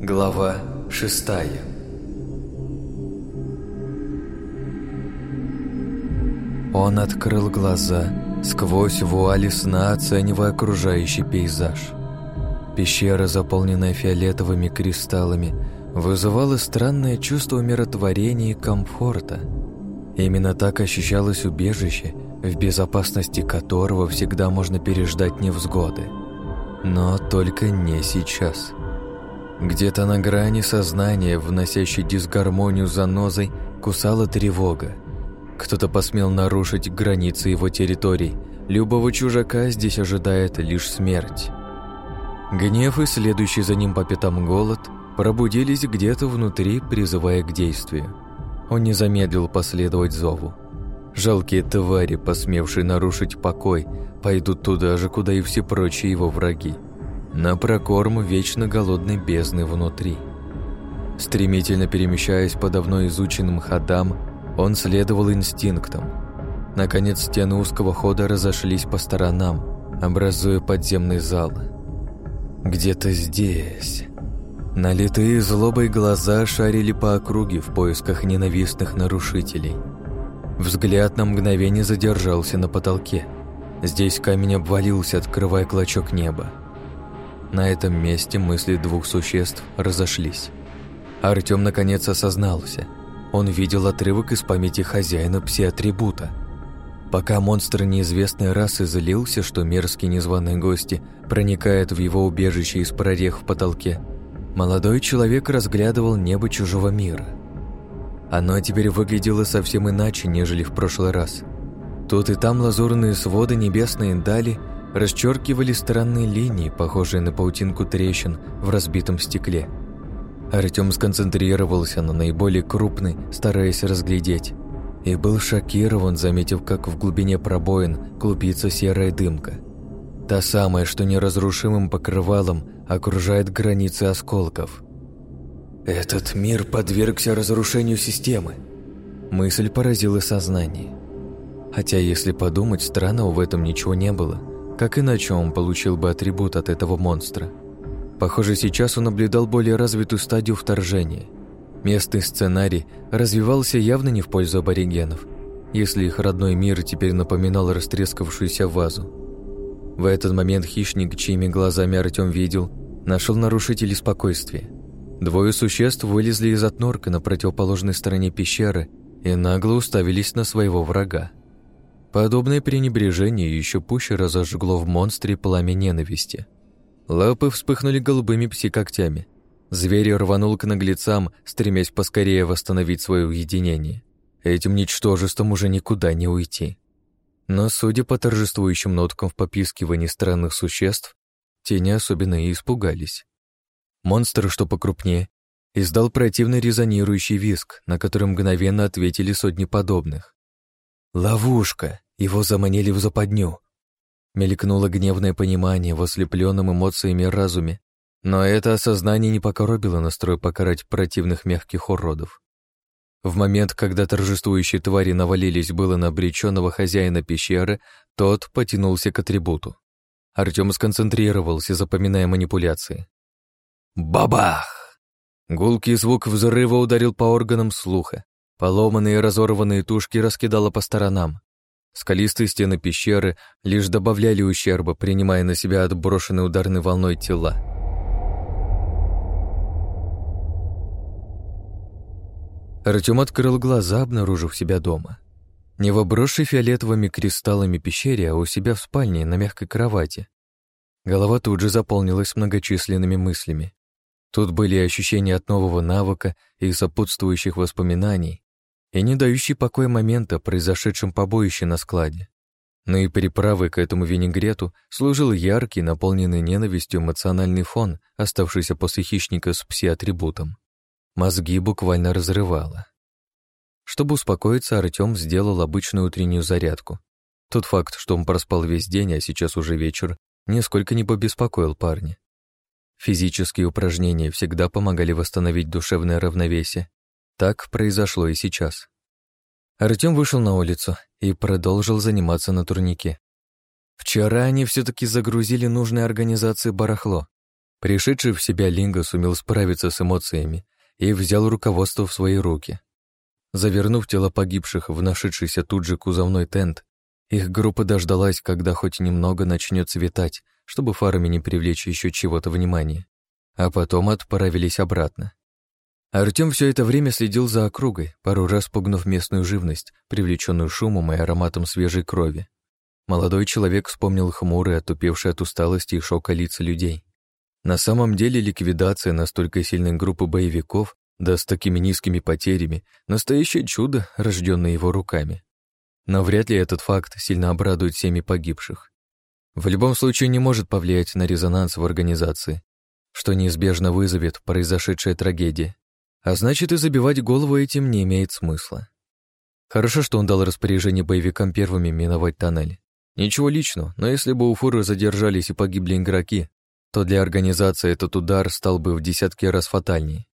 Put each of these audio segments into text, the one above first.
Глава шестая Он открыл глаза, сквозь вуали сна оценивая окружающий пейзаж. Пещера, заполненная фиолетовыми кристаллами, вызывала странное чувство умиротворения и комфорта. Именно так ощущалось убежище, в безопасности которого всегда можно переждать невзгоды. Но только не сейчас. Где-то на грани сознания, вносящей дисгармонию занозой, кусала тревога. Кто-то посмел нарушить границы его территорий. Любого чужака здесь ожидает лишь смерть. Гнев и следующий за ним по пятам голод пробудились где-то внутри, призывая к действию. Он не замедлил последовать зову. Жалкие твари, посмевшие нарушить покой, пойдут туда же, куда и все прочие его враги. На прокорм вечно голодной бездны внутри. Стремительно перемещаясь по давно изученным ходам, он следовал инстинктам. Наконец стены узкого хода разошлись по сторонам, образуя подземный зал. Где-то здесь... Налитые злобой глаза шарили по округе в поисках ненавистных нарушителей – Взгляд на мгновение задержался на потолке. Здесь камень обвалился, открывая клочок неба. На этом месте мысли двух существ разошлись. Артём наконец осознался. Он видел отрывок из памяти хозяина пси-атрибута. Пока монстр неизвестной расы злился, что мерзкие незваные гости проникают в его убежище из прорех в потолке, молодой человек разглядывал небо чужого мира – оно теперь выглядело совсем иначе, нежели в прошлый раз. Тут и там лазурные своды небесной дали расчеркивали странные линии, похожие на паутинку трещин в разбитом стекле. Артем сконцентрировался на наиболее крупной, стараясь разглядеть, и был шокирован, заметив, как в глубине пробоин клубится серая дымка. Та самая, что неразрушимым покрывалом окружает границы осколков – этот мир подвергся разрушению системы. Мысль поразила сознание. Хотя, если подумать, странного в этом ничего не было. Как иначе он получил бы атрибут от этого монстра? Похоже, сейчас он наблюдал более развитую стадию вторжения. Местный сценарий развивался явно не в пользу аборигенов, если их родной мир теперь напоминал растрескавшуюся вазу. В этот момент хищник, чьими глазами Артем видел, нашел нарушителей спокойствия. Двое существ вылезли из отнорка на противоположной стороне пещеры и нагло уставились на своего врага. Подобное пренебрежение еще пуще разожгло в монстре пламя ненависти. Лапы вспыхнули голубыми пси-когтями. Зверь рванул к наглецам, стремясь поскорее восстановить свое уединение. Этим ничтожеством уже никуда не уйти. Но, судя по торжествующим ноткам в попискивании странных существ, те не особенно и испугались. Монстр, что покрупнее, издал противный резонирующий виск, на который мгновенно ответили сотни подобных. «Ловушка! Его заманили в западню!» Мелькнуло гневное понимание в ослепленном эмоциями разуме, но это осознание не покоробило настрой покарать противных мягких уродов. В момент, когда торжествующие твари навалились было на обреченного хозяина пещеры, тот потянулся к атрибуту. Артем сконцентрировался, запоминая манипуляции. Бабах! Гулкий звук взрыва ударил по органам слуха. Поломанные и разорванные тушки раскидало по сторонам. Скалистые стены пещеры лишь добавляли ущерба, принимая на себя отброшенные ударной волной тела. Артем открыл глаза, обнаружив себя дома. Не в обросшей фиолетовыми кристаллами пещере, а у себя в спальне на мягкой кровати. Голова тут же заполнилась многочисленными мыслями. Тут были ощущения от нового навыка и сопутствующих воспоминаний, и не дающий покоя момента, произошедшем побоище на складе. Но и переправой к этому винегрету служил яркий, наполненный ненавистью эмоциональный фон, оставшийся после хищника с пси-атрибутом. Мозги буквально разрывало. Чтобы успокоиться, Артём сделал обычную утреннюю зарядку. Тот факт, что он проспал весь день, а сейчас уже вечер, нисколько не побеспокоил парня. Физические упражнения всегда помогали восстановить душевное равновесие. Так произошло и сейчас. Артём вышел на улицу и продолжил заниматься на турнике. Вчера они все таки загрузили нужной организации барахло. Пришедший в себя Линга сумел справиться с эмоциями и взял руководство в свои руки. Завернув тело погибших в нашедшийся тут же кузовной тент, их группа дождалась, когда хоть немного начнет светать, чтобы фарами не привлечь еще чего-то внимания, а потом отправились обратно. Артем все это время следил за округой, пару раз пугнув местную живность, привлеченную шумом и ароматом свежей крови. Молодой человек вспомнил хмурые, отупевшие от усталости и шока лица людей. На самом деле ликвидация настолько сильной группы боевиков, да с такими низкими потерями, настоящее чудо, рожденное его руками. Но вряд ли этот факт сильно обрадует семьи погибших. В любом случае не может повлиять на резонанс в организации, что неизбежно вызовет произошедшая трагедия. А значит, и забивать голову этим не имеет смысла. Хорошо, что он дал распоряжение боевикам первыми миновать тоннель. Ничего личного, но если бы у фуры задержались и погибли игроки, то для организации этот удар стал бы в десятки раз фатальнее.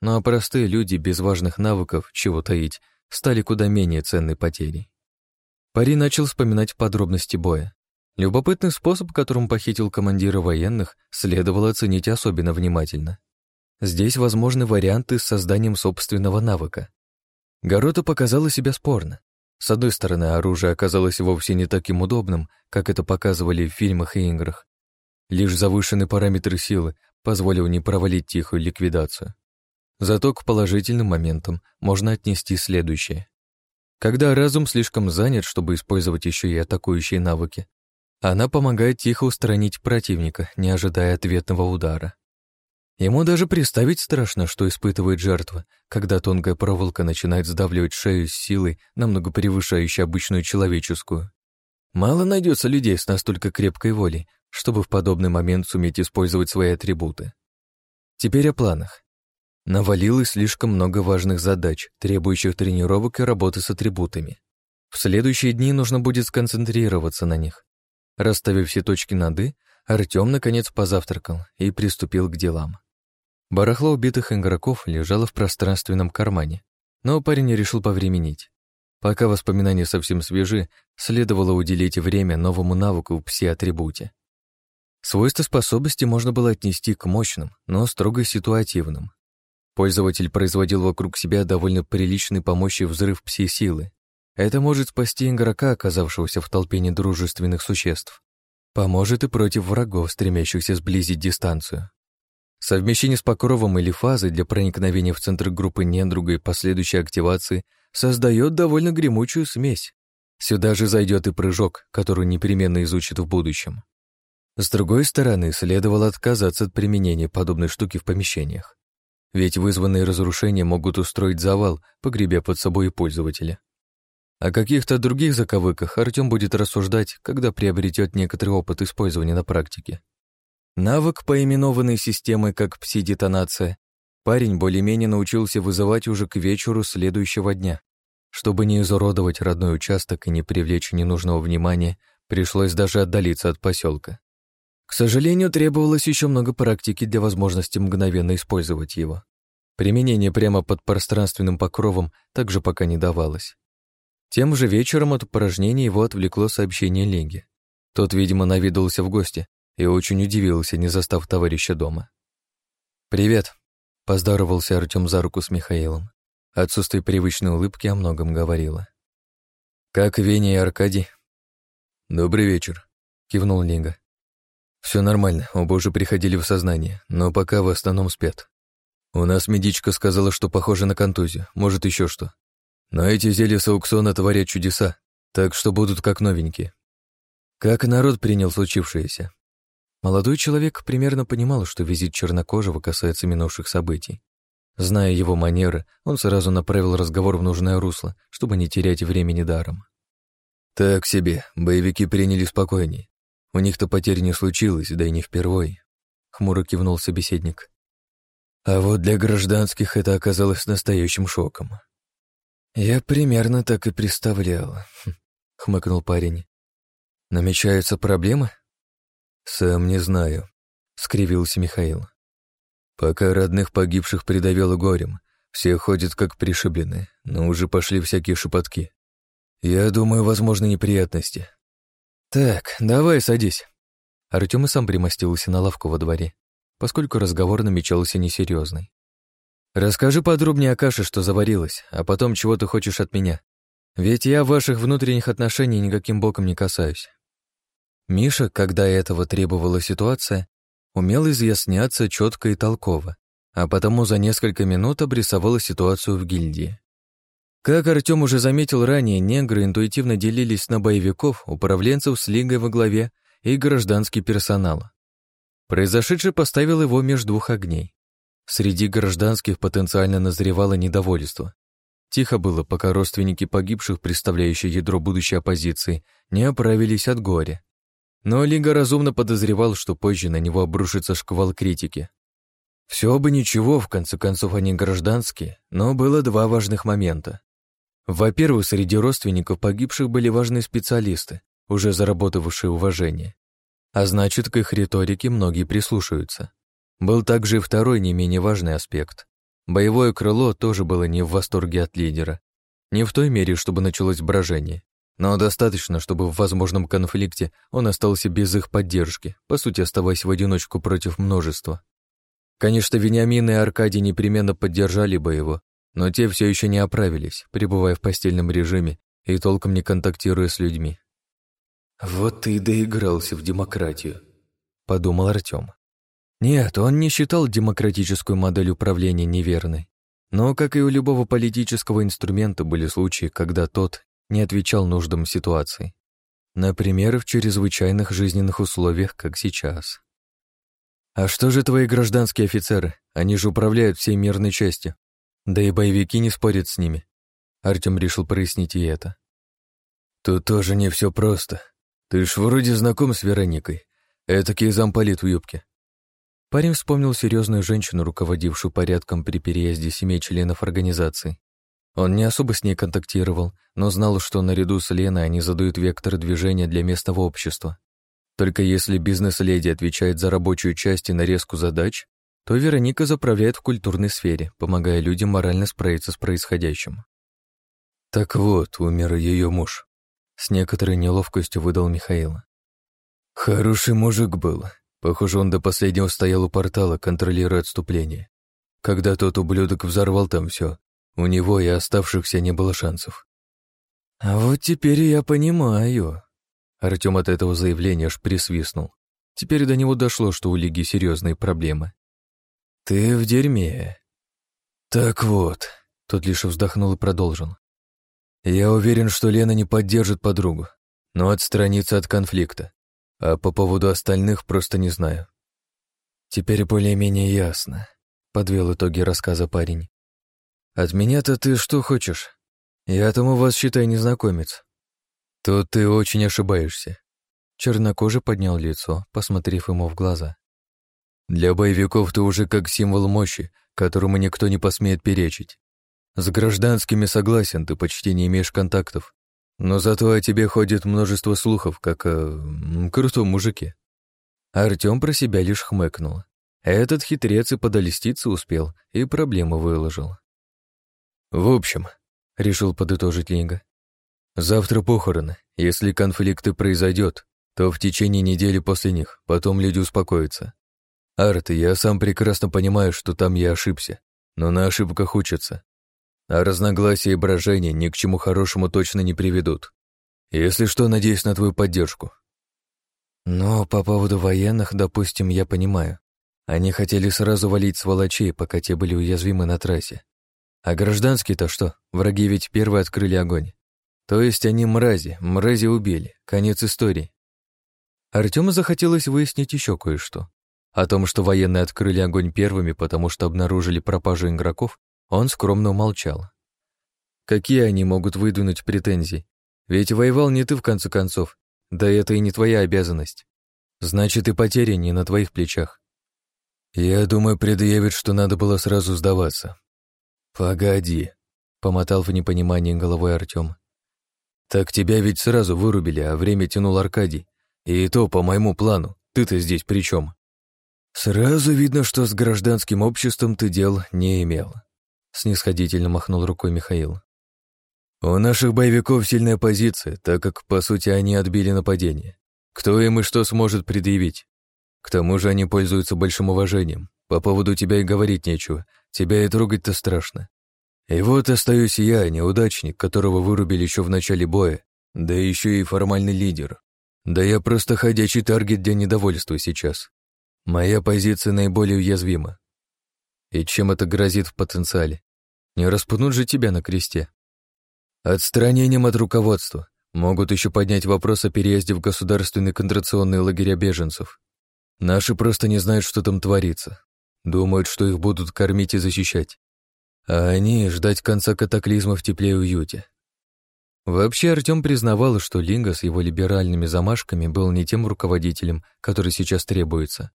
Ну а простые люди без важных навыков, чего таить, стали куда менее ценной потерей. Пари начал вспоминать подробности боя. Любопытный способ, которым похитил командира военных, следовало оценить особенно внимательно. Здесь возможны варианты с созданием собственного навыка. Горота показала себя спорно. С одной стороны, оружие оказалось вовсе не таким удобным, как это показывали в фильмах и играх. Лишь завышенный параметр силы позволил не провалить тихую ликвидацию. Зато к положительным моментам можно отнести следующее. Когда разум слишком занят, чтобы использовать еще и атакующие навыки, она помогает тихо устранить противника, не ожидая ответного удара. Ему даже представить страшно, что испытывает жертва, когда тонкая проволока начинает сдавливать шею с силой, намного превышающей обычную человеческую. Мало найдется людей с настолько крепкой волей, чтобы в подобный момент суметь использовать свои атрибуты. Теперь о планах. Навалилось слишком много важных задач, требующих тренировок и работы с атрибутами. В следующие дни нужно будет сконцентрироваться на них. Расставив все точки над «и», Артем наконец позавтракал и приступил к делам. Барахло убитых игроков лежало в пространственном кармане, но парень решил повременить. Пока воспоминания совсем свежи, следовало уделить время новому навыку в пси-атрибуте. Свойства способности можно было отнести к мощным, но строго ситуативным. Пользователь производил вокруг себя довольно приличный помощи взрыв пси-силы. Это может спасти игрока, оказавшегося в толпе недружественных существ. Поможет и против врагов, стремящихся сблизить дистанцию. Совмещение с покровом или фазой для проникновения в центр группы недруга и последующей активации создает довольно гремучую смесь. Сюда же зайдет и прыжок, который непременно изучит в будущем. С другой стороны, следовало отказаться от применения подобной штуки в помещениях. Ведь вызванные разрушения могут устроить завал, погребя под собой пользователя. О каких-то других заковыках Артем будет рассуждать, когда приобретет некоторый опыт использования на практике. Навык, поименованный системой как пси-детонация, парень более-менее научился вызывать уже к вечеру следующего дня. Чтобы не изуродовать родной участок и не привлечь ненужного внимания, пришлось даже отдалиться от поселка. К сожалению, требовалось еще много практики для возможности мгновенно использовать его. Применение прямо под пространственным покровом также пока не давалось. Тем же вечером от упражнения его отвлекло сообщение Ленги. Тот, видимо, навидался в гости и очень удивился, не застав товарища дома. «Привет», — поздоровался Артем за руку с Михаилом. Отсутствие привычной улыбки о многом говорило. «Как Веня и Аркадий?» «Добрый вечер», — кивнул Линга. Все нормально, оба уже приходили в сознание, но пока в основном спят. У нас медичка сказала, что похоже на контузию, может еще что. Но эти зелья сауксона творят чудеса, так что будут как новенькие. Как народ принял случившееся? Молодой человек примерно понимал, что визит чернокожего касается минувших событий. Зная его манеры, он сразу направил разговор в нужное русло, чтобы не терять времени даром. «Так себе, боевики приняли спокойней. У них-то потерь не случилось, да и не впервой», — хмуро кивнул собеседник. А вот для гражданских это оказалось настоящим шоком. «Я примерно так и представлял», — хмыкнул парень. «Намечаются проблемы?» «Сам не знаю», — скривился Михаил. «Пока родных погибших придавило горем, все ходят как пришибленные, но уже пошли всякие шепотки. Я думаю, возможны неприятности». «Так, давай садись». Артем и сам примостился на лавку во дворе. поскольку разговор намечался несерьезный. «Расскажи подробнее о каше, что заварилась, а потом чего ты хочешь от меня. Ведь я ваших внутренних отношений никаким боком не касаюсь». Миша, когда этого требовала ситуация, умел изъясняться четко и толково, а потому за несколько минут обрисовала ситуацию в гильдии. Как Артем уже заметил ранее, негры интуитивно делились на боевиков, управленцев с лигой во главе и гражданский персонал. Произошедшее поставил его между двух огней. Среди гражданских потенциально назревало недовольство. Тихо было, пока родственники погибших, представляющие ядро будущей оппозиции, не оправились от горя. Но Лига разумно подозревал, что позже на него обрушится шквал критики. Все бы ничего, в конце концов они гражданские, но было два важных момента. Во-первых, среди родственников погибших были важные специалисты, уже заработавшие уважение. А значит, к их риторике многие прислушаются. Был также и второй не менее важный аспект. Боевое крыло тоже было не в восторге от лидера. Не в той мере, чтобы началось брожение, но достаточно, чтобы в возможном конфликте он остался без их поддержки, по сути оставаясь в одиночку против множества. Конечно, Вениамин и Аркадий непременно поддержали бы его, но те все еще не оправились, пребывая в постельном режиме и толком не контактируя с людьми. «Вот ты и доигрался в демократию», — подумал Артем. Нет, он не считал демократическую модель управления неверной. Но, как и у любого политического инструмента, были случаи, когда тот не отвечал нуждам ситуации. Например, в чрезвычайных жизненных условиях, как сейчас. «А что же твои гражданские офицеры? Они же управляют всей мирной частью. Да и боевики не спорят с ними. Артем решил прояснить и это. Тут тоже не все просто. Ты ж вроде знаком с Вероникой. Этакий замполит в юбке. Парень вспомнил серьезную женщину, руководившую порядком при переезде семей членов организации. Он не особо с ней контактировал, но знал, что наряду с Леной они задают вектор движения для местного общества. Только если бизнес-леди отвечает за рабочую часть и нарезку задач, то Вероника заправляет в культурной сфере, помогая людям морально справиться с происходящим. Так вот, умер ее муж. С некоторой неловкостью выдал Михаил. Хороший мужик был. Похоже, он до последнего стоял у портала, контролируя отступление. Когда тот ублюдок взорвал там все, у него и оставшихся не было шансов. А вот теперь я понимаю. Артем от этого заявления аж присвистнул. Теперь до него дошло, что у Лиги серьезные проблемы. «Ты в дерьме». «Так вот», — тот лишь вздохнул и продолжил. «Я уверен, что Лена не поддержит подругу, но отстранится от конфликта, а по поводу остальных просто не знаю». «Теперь более-менее ясно», — подвел итоги рассказа парень. «От меня-то ты что хочешь? Я там у вас, считай, незнакомец». «Тут ты очень ошибаешься». Чернокожий поднял лицо, посмотрев ему в глаза. Для боевиков ты уже как символ мощи, которому никто не посмеет перечить. С гражданскими согласен, ты почти не имеешь контактов. Но зато о тебе ходит множество слухов, как о крутом мужике. Артём про себя лишь хмыкнул. Этот хитрец и подолиститься успел, и проблему выложил. В общем, решил подытожить Линга. Завтра похороны. Если конфликты произойдет, то в течение недели после них, потом люди успокоятся. Арт, я сам прекрасно понимаю, что там я ошибся, но на ошибках учатся. А разногласия и брожения ни к чему хорошему точно не приведут. Если что, надеюсь на твою поддержку. Но по поводу военных, допустим, я понимаю. Они хотели сразу валить сволочей, пока те были уязвимы на трассе. А гражданские-то что? Враги ведь первые открыли огонь. То есть они мрази, мрази убили. Конец истории. Артему захотелось выяснить еще кое-что. О том, что военные открыли огонь первыми, потому что обнаружили пропажу игроков, он скромно умолчал. Какие они могут выдвинуть претензии? Ведь воевал не ты в конце концов, да это и не твоя обязанность. Значит, и потери не на твоих плечах. Я думаю, предъявит, что надо было сразу сдаваться. Погоди, помотал в непонимании головой Артем. Так тебя ведь сразу вырубили, а время тянул Аркадий. И то по моему плану. Ты-то здесь при чем? «Сразу видно, что с гражданским обществом ты дел не имел», — снисходительно махнул рукой Михаил. «У наших боевиков сильная позиция, так как, по сути, они отбили нападение. Кто им и что сможет предъявить? К тому же они пользуются большим уважением. По поводу тебя и говорить нечего. Тебя и трогать-то страшно. И вот остаюсь я, неудачник, которого вырубили еще в начале боя, да еще и формальный лидер. Да я просто ходячий таргет для недовольства сейчас. Моя позиция наиболее уязвима. И чем это грозит в потенциале? Не распнут же тебя на кресте. Отстранением от руководства. Могут еще поднять вопрос о переезде в государственные контрационные лагеря беженцев. Наши просто не знают, что там творится. Думают, что их будут кормить и защищать. А они ждать конца катаклизма в тепле и уюте. Вообще Артем признавал, что Линга с его либеральными замашками был не тем руководителем, который сейчас требуется.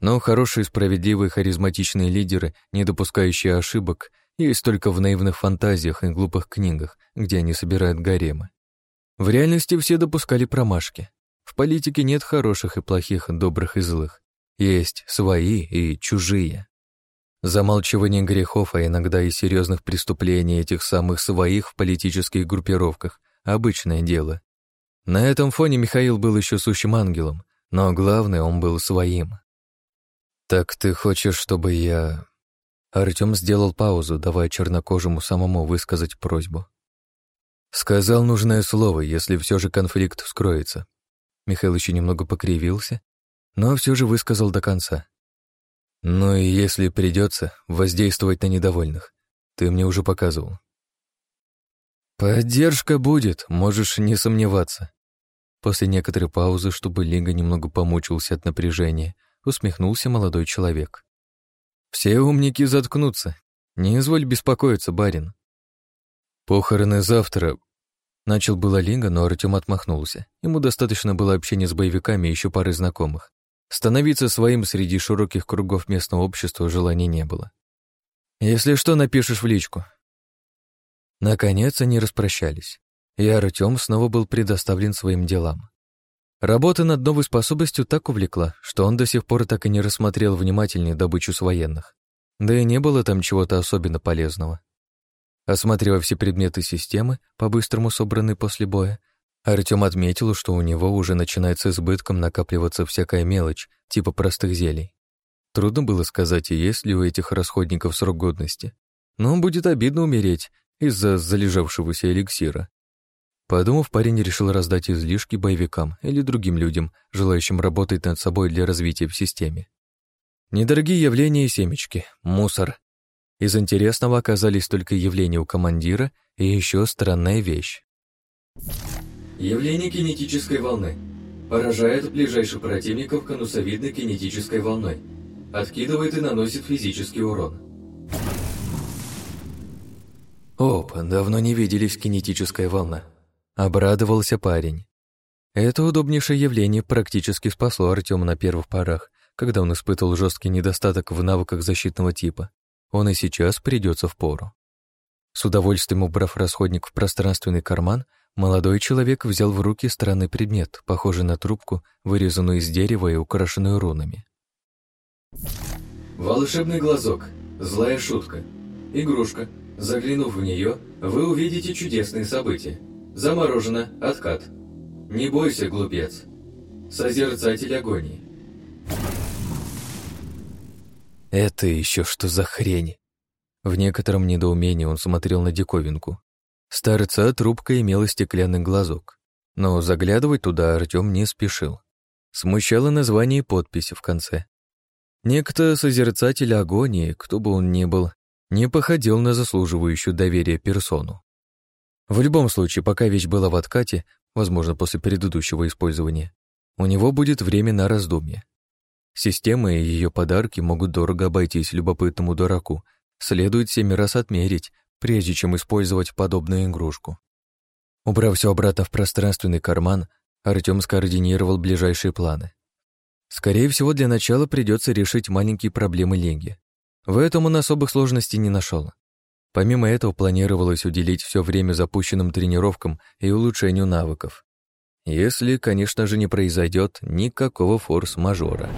Но хорошие, справедливые, харизматичные лидеры, не допускающие ошибок, есть только в наивных фантазиях и глупых книгах, где они собирают гаремы. В реальности все допускали промашки. В политике нет хороших и плохих, добрых и злых. Есть свои и чужие. Замалчивание грехов, а иногда и серьезных преступлений этих самых своих в политических группировках – обычное дело. На этом фоне Михаил был еще сущим ангелом, но главное, он был своим. «Так ты хочешь, чтобы я...» Артем сделал паузу, давая чернокожему самому высказать просьбу. Сказал нужное слово, если все же конфликт вскроется. Михаил еще немного покривился, но все же высказал до конца. Ну и если придется, воздействовать на недовольных. Ты мне уже показывал. Поддержка будет, можешь не сомневаться. После некоторой паузы, чтобы Лига немного помучился от напряжения, усмехнулся молодой человек. Все умники заткнутся. Не изволь беспокоиться, барин. Похороны завтра. Начал было Линга, но Артем отмахнулся. Ему достаточно было общения с боевиками и еще пары знакомых. Становиться своим среди широких кругов местного общества желания не было. «Если что, напишешь в личку». Наконец они распрощались, и Артем снова был предоставлен своим делам. Работа над новой способностью так увлекла, что он до сих пор так и не рассмотрел внимательнее добычу с военных. Да и не было там чего-то особенно полезного. Осматривая все предметы системы, по-быстрому собранные после боя, Артем отметил, что у него уже начинает с избытком накапливаться всякая мелочь, типа простых зелий. Трудно было сказать, есть ли у этих расходников срок годности. Но будет обидно умереть из-за залежавшегося эликсира. Подумав, парень решил раздать излишки боевикам или другим людям, желающим работать над собой для развития в системе. Недорогие явления и семечки, мусор. Из интересного оказались только явления у командира и еще странная вещь. Явление кинетической волны. Поражает ближайших противников конусовидной кинетической волной. Откидывает и наносит физический урон. Оп, давно не виделись кинетическая волна. Обрадовался парень. Это удобнейшее явление практически спасло Артема на первых порах, когда он испытывал жесткий недостаток в навыках защитного типа. Он и сейчас придется в пору. С удовольствием убрав расходник в пространственный карман, молодой человек взял в руки странный предмет, похожий на трубку, вырезанную из дерева и украшенную рунами. Волшебный глазок. Злая шутка. Игрушка. Заглянув в нее, вы увидите чудесные события. Заморожено. Откат. Не бойся, глупец. Созерцатель агонии. Это еще что за хрень? В некотором недоумении он смотрел на диковинку. Старца трубка имела стеклянный глазок, но заглядывать туда Артем не спешил. Смущало название и подпись в конце. Некто созерцатель агонии, кто бы он ни был, не походил на заслуживающую доверия персону. В любом случае, пока вещь была в откате, возможно, после предыдущего использования, у него будет время на раздумье. Система и ее подарки могут дорого обойтись любопытному дураку, следует семь раз отмерить, прежде чем использовать подобную игрушку. Убрав все обратно в пространственный карман, Артем скоординировал ближайшие планы. Скорее всего, для начала придется решить маленькие проблемы Ленги. В этом он особых сложностей не нашел. Помимо этого планировалось уделить все время запущенным тренировкам и улучшению навыков. Если, конечно же, не произойдет никакого форс-мажора.